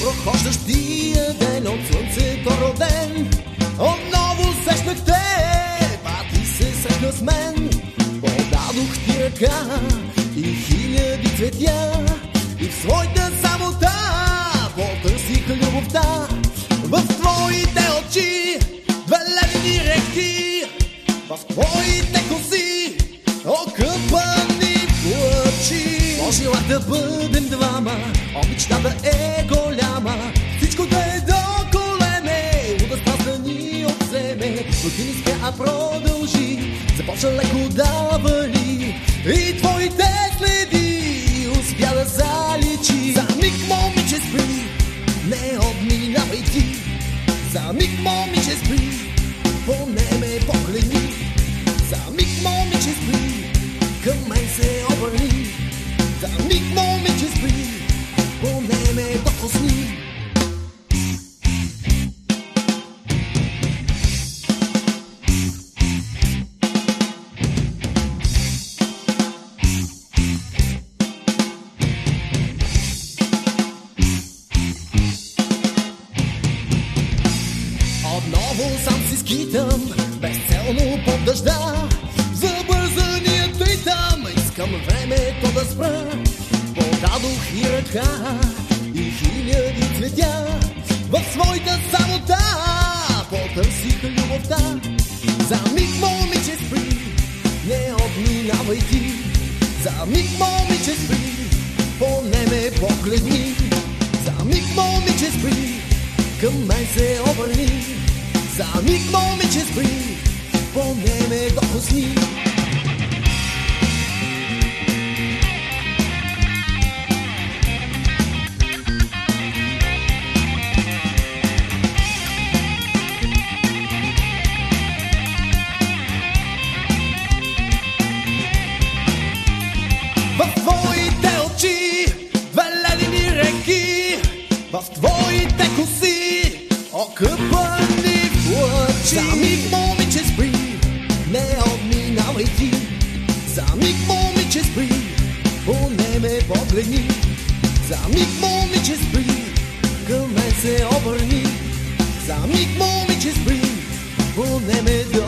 прохождаш тия ден от слънцето роден. Отново срещнах те, а ти се срещна с мен. Подадох ти ръка и хиляди цветя. И в своята самота потърсих любовта. В твоите очи две ледени реки. В твоите коси окъпани плачи. Можела да бъдем двама, обичната е голяма. Всичко да е до колене, луда страст да ни обземе. Но ти не спя, а продължи, започна леко да вали. И твоите следи успя да заличи. За миг, момиче, спри, не отминавай ти. За миг, момиче, спри, поне ме погледни. За миг, момиче, спри, към мен се обърни. За миг, момиче, спри, поне ме докосни. Отново сам си скитам, безцелно под дъжда. За бързанията и там искам времето да спра. Подадох и ръка и хиляди цветя. В своята самота потърсих любовта. За миг, момиче, спри, не отминавай ти. За миг, момиче, спри, поне ме погледни. За миг, момиче, спри, към мен се обърни. За миг, момиче, спри, поне ме докосни. В твоите коси окъпани лъчи. За миг, момиче, спри, не отминавай ти. За миг, момиче, спри, поне ме погледни. За миг, момиче, спри, към мен се обърни. За миг, момиче, спри, поне ме до